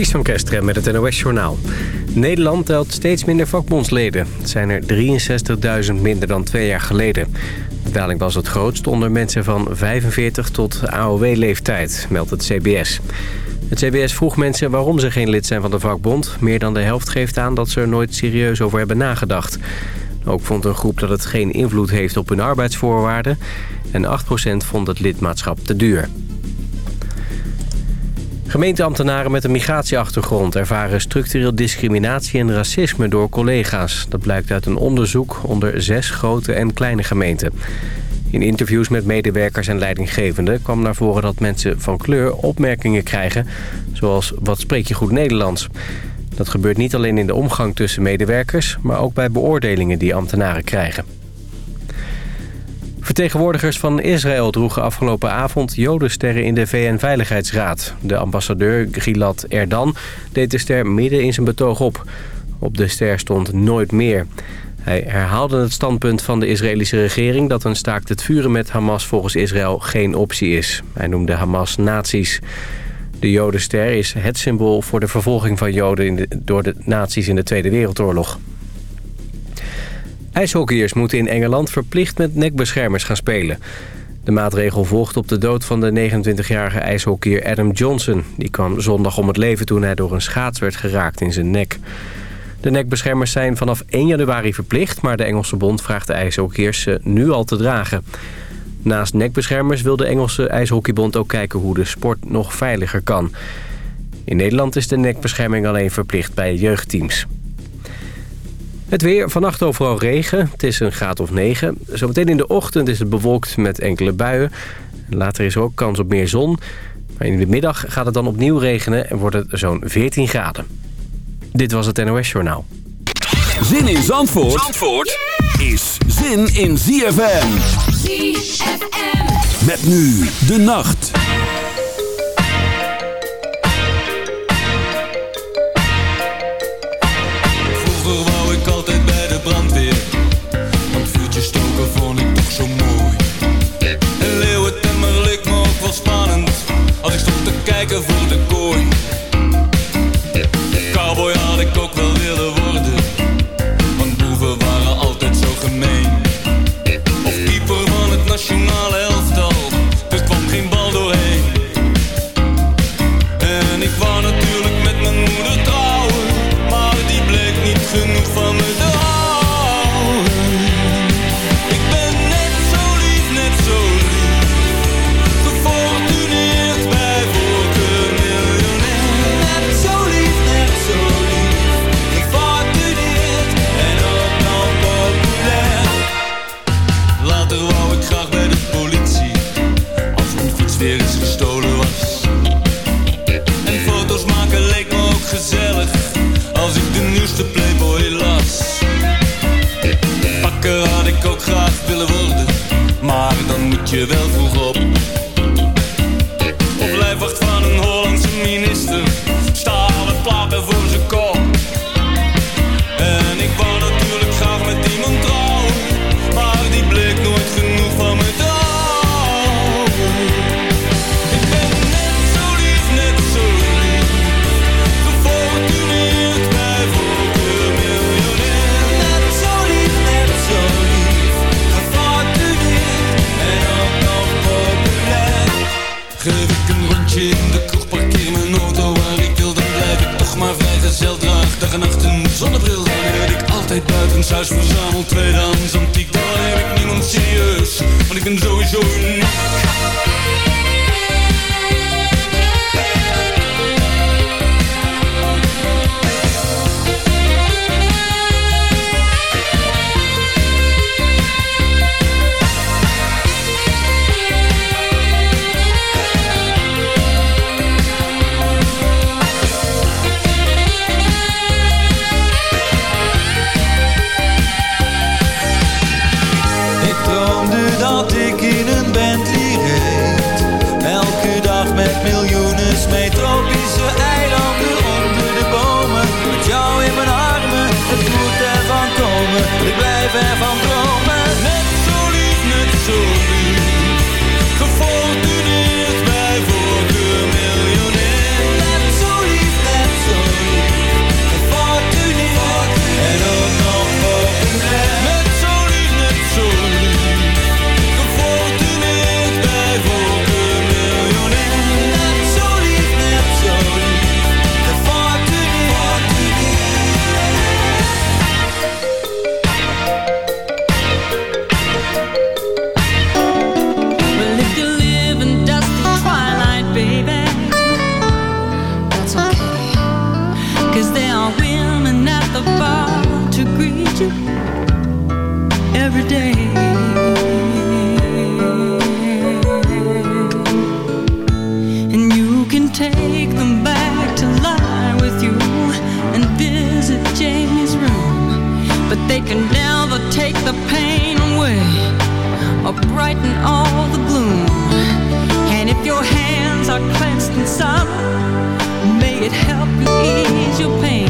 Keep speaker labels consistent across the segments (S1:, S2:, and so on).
S1: Ties van Kesteren met het NOS-journaal. Nederland telt steeds minder vakbondsleden. Het zijn er 63.000 minder dan twee jaar geleden. De daling was het grootst onder mensen van 45 tot AOW-leeftijd, meldt het CBS. Het CBS vroeg mensen waarom ze geen lid zijn van de vakbond. Meer dan de helft geeft aan dat ze er nooit serieus over hebben nagedacht. Ook vond een groep dat het geen invloed heeft op hun arbeidsvoorwaarden. En 8% vond het lidmaatschap te duur. Gemeenteambtenaren met een migratieachtergrond ervaren structureel discriminatie en racisme door collega's. Dat blijkt uit een onderzoek onder zes grote en kleine gemeenten. In interviews met medewerkers en leidinggevenden kwam naar voren dat mensen van kleur opmerkingen krijgen, zoals wat spreek je goed Nederlands. Dat gebeurt niet alleen in de omgang tussen medewerkers, maar ook bij beoordelingen die ambtenaren krijgen. Vertegenwoordigers van Israël droegen afgelopen avond jodensterren in de VN-veiligheidsraad. De ambassadeur Gilad Erdan deed de ster midden in zijn betoog op. Op de ster stond nooit meer. Hij herhaalde het standpunt van de Israëlische regering... dat een staakt het vuren met Hamas volgens Israël geen optie is. Hij noemde Hamas nazi's. De jodenster is het symbool voor de vervolging van joden door de nazi's in de Tweede Wereldoorlog. IJshockeyers moeten in Engeland verplicht met nekbeschermers gaan spelen. De maatregel volgt op de dood van de 29-jarige ijshockeyer Adam Johnson. Die kwam zondag om het leven toen hij door een schaats werd geraakt in zijn nek. De nekbeschermers zijn vanaf 1 januari verplicht... maar de Engelse bond vraagt de ijshockeyers ze nu al te dragen. Naast nekbeschermers wil de Engelse ijshockeybond ook kijken... hoe de sport nog veiliger kan. In Nederland is de nekbescherming alleen verplicht bij jeugdteams. Het weer, vannacht overal regen. Het is een graad of 9. Zometeen in de ochtend is het bewolkt met enkele buien. Later is er ook kans op meer zon. Maar in de middag gaat het dan opnieuw regenen en wordt het zo'n 14 graden. Dit was het NOS Journaal.
S2: Zin in Zandvoort, Zandvoort is zin in ZFM. ZFM. Met nu de nacht.
S3: Van het
S4: every day. And
S5: you can take them back to
S6: lie with you and visit Jamie's room. But they can never take the pain away or brighten all the gloom. And
S7: if your hands are clenched in sorrow, may it help ease your pain.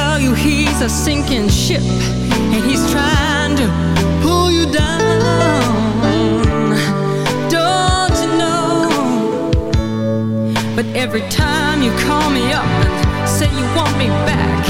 S7: a sinking ship and he's trying to pull you
S8: down. Don't you know? But every time you call me up and say you want me back.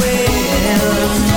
S8: will.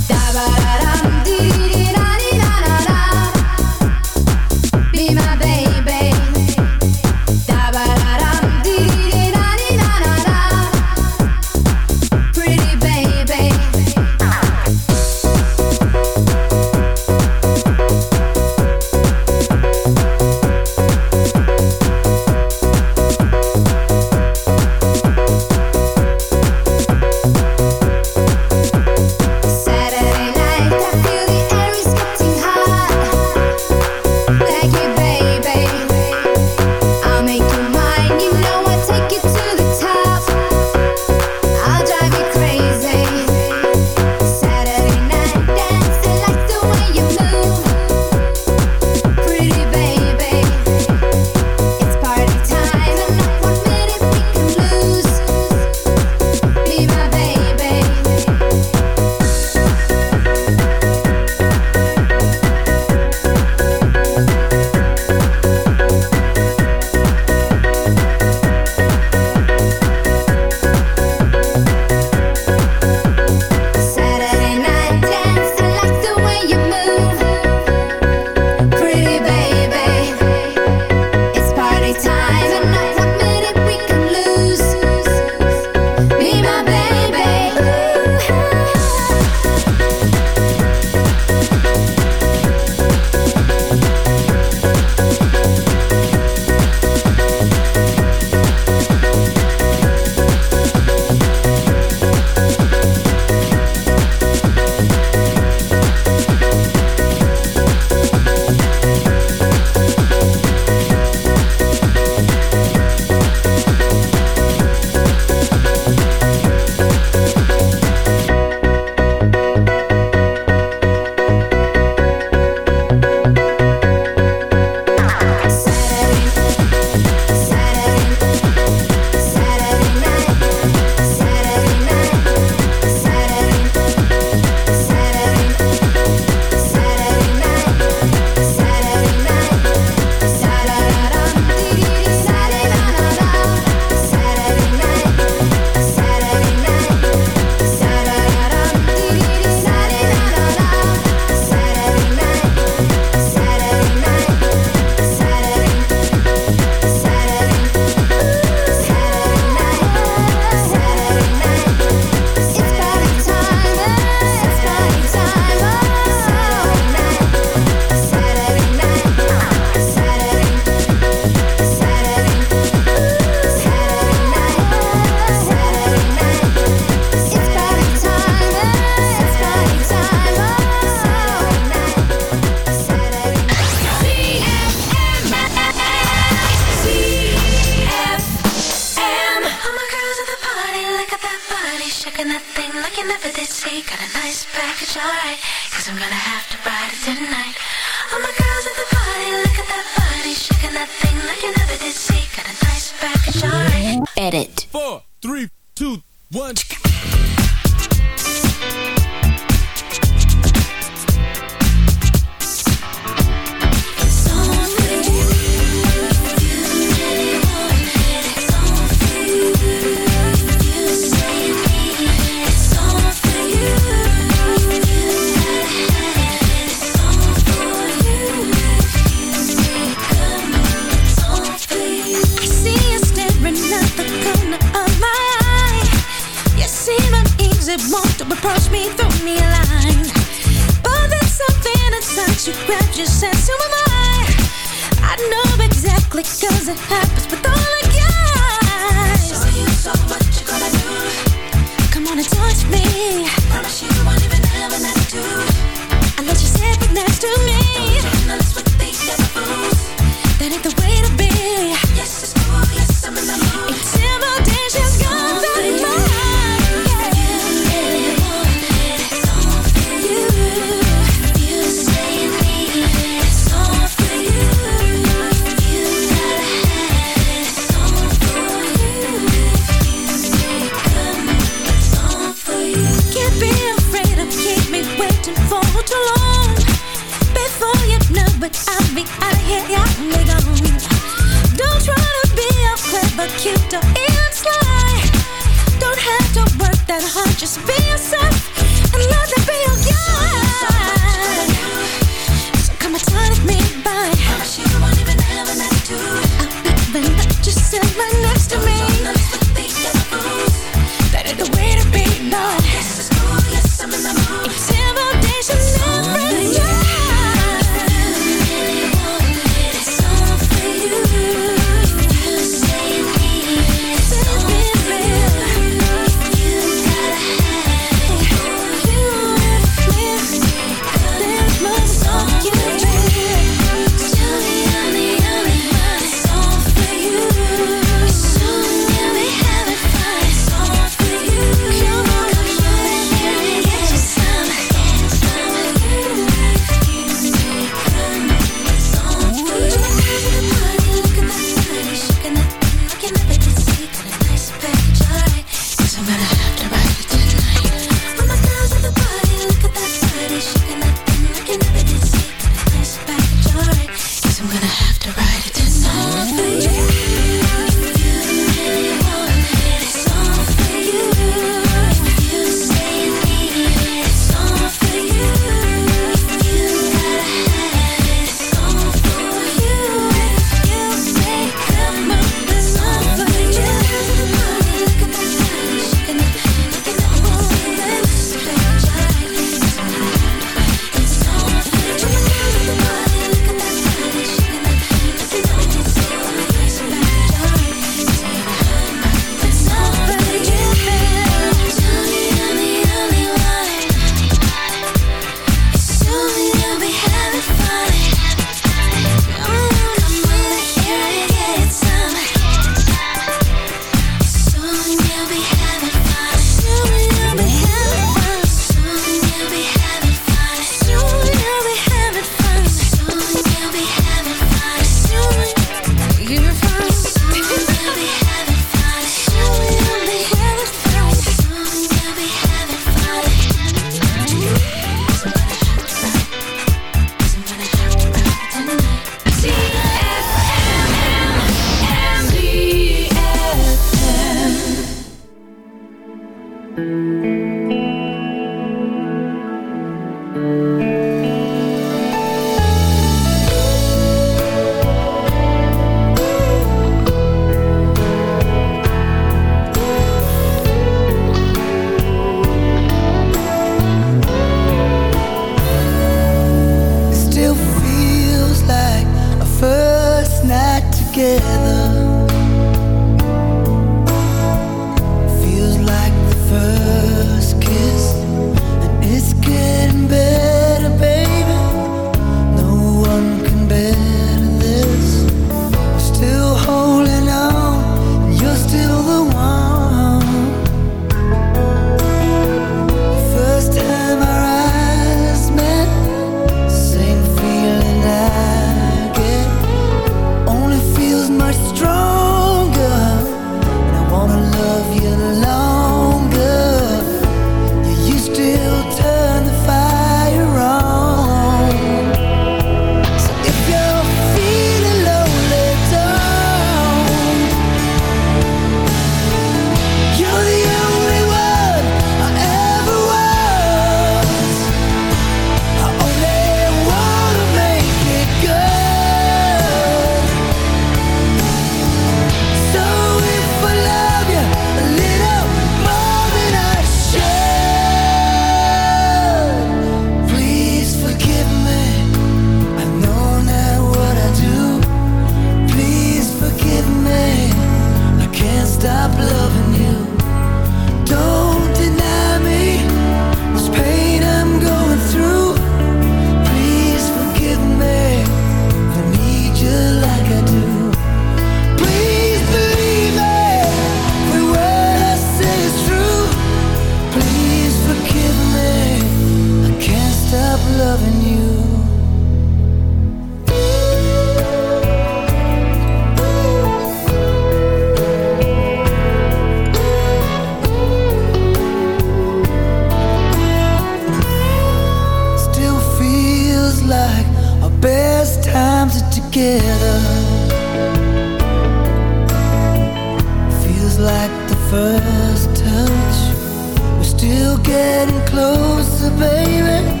S8: getting closer, baby.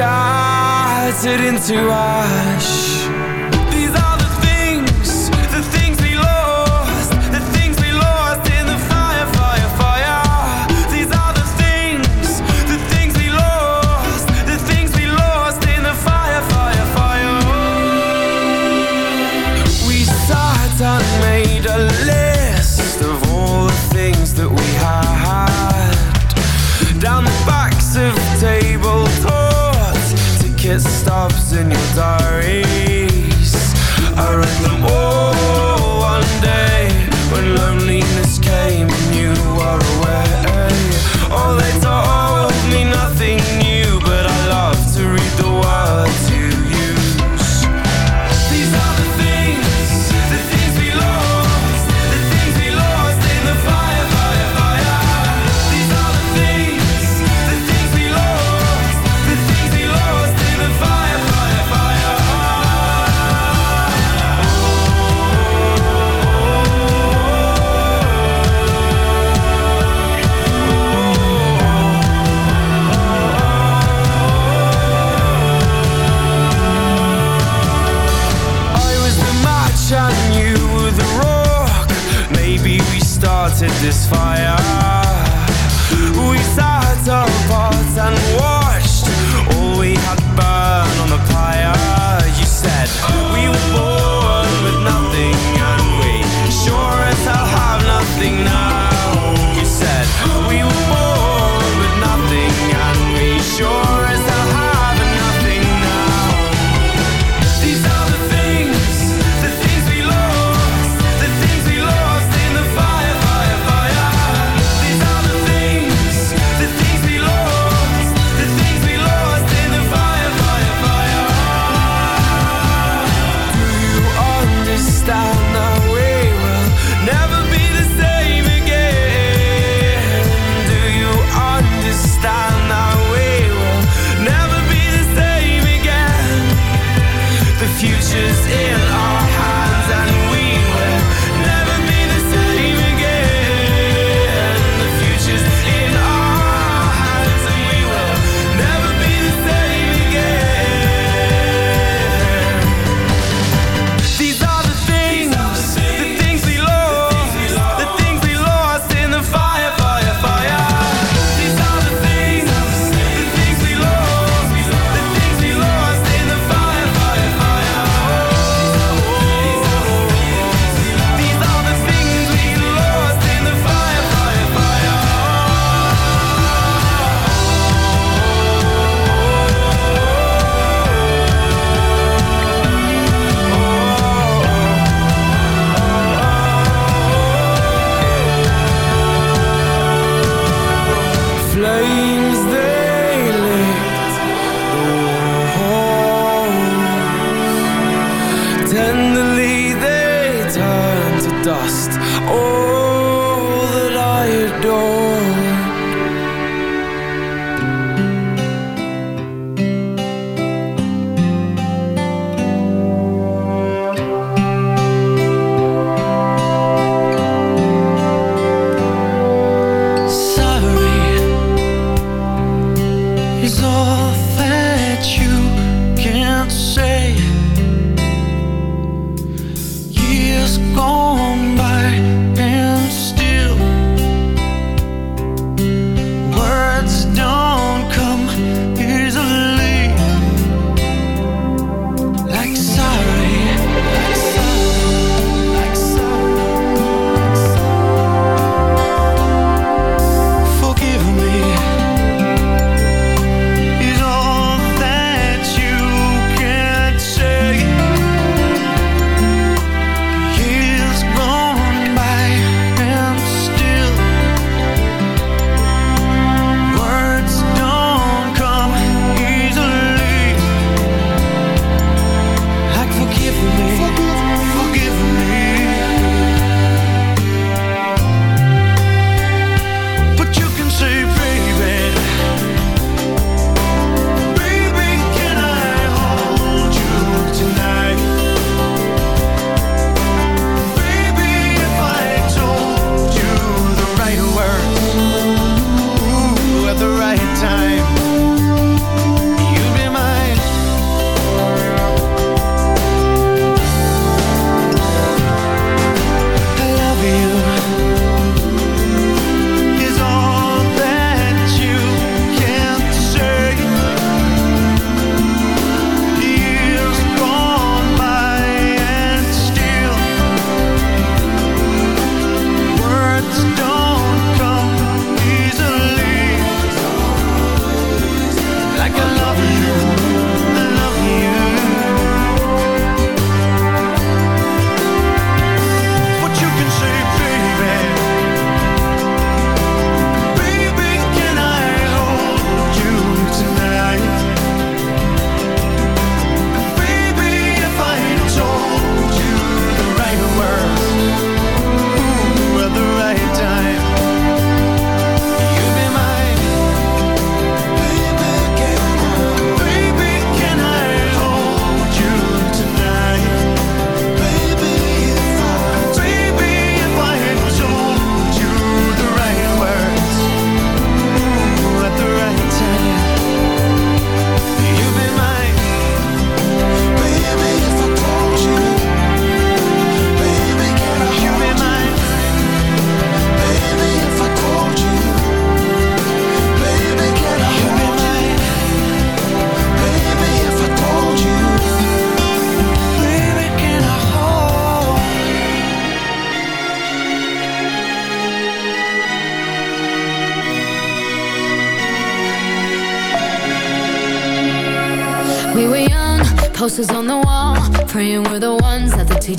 S8: shattered into ash. in your dark.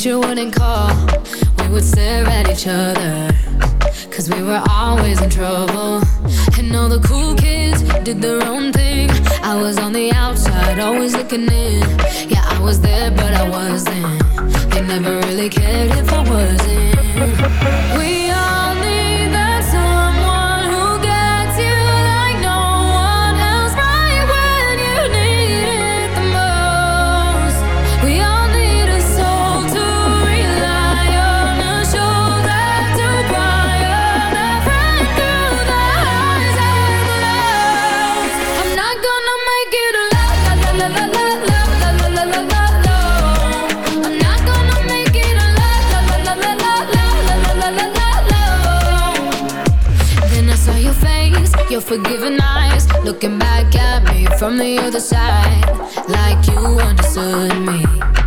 S8: you wouldn't call from the other side, like you understood me.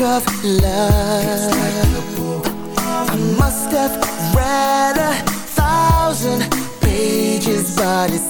S8: book of love. I must have read a thousand pages, but it's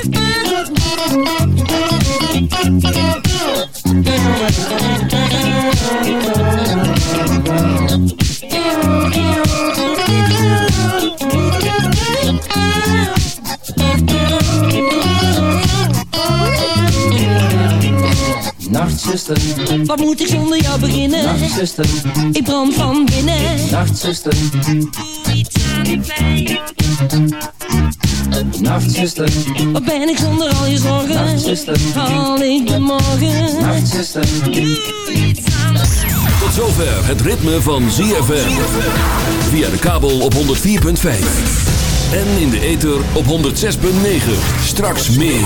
S9: Nachtzuster,
S10: Wat moet ik zonder jou beginnen?
S9: nachtzuster,
S10: Ik brand van binnen.
S9: nachtzuster,
S10: Doe iets aan de pijn.
S9: nachtzuster,
S10: Wat ben ik zonder al je zorgen?
S9: nachtzuster,
S10: Haal ik de morgen?
S9: nachtzuster.
S10: Doe iets aan de pijn.
S2: Tot zover het ritme van ZFM. Via de kabel op 104.5. En in de ether op 106.9. Straks meer.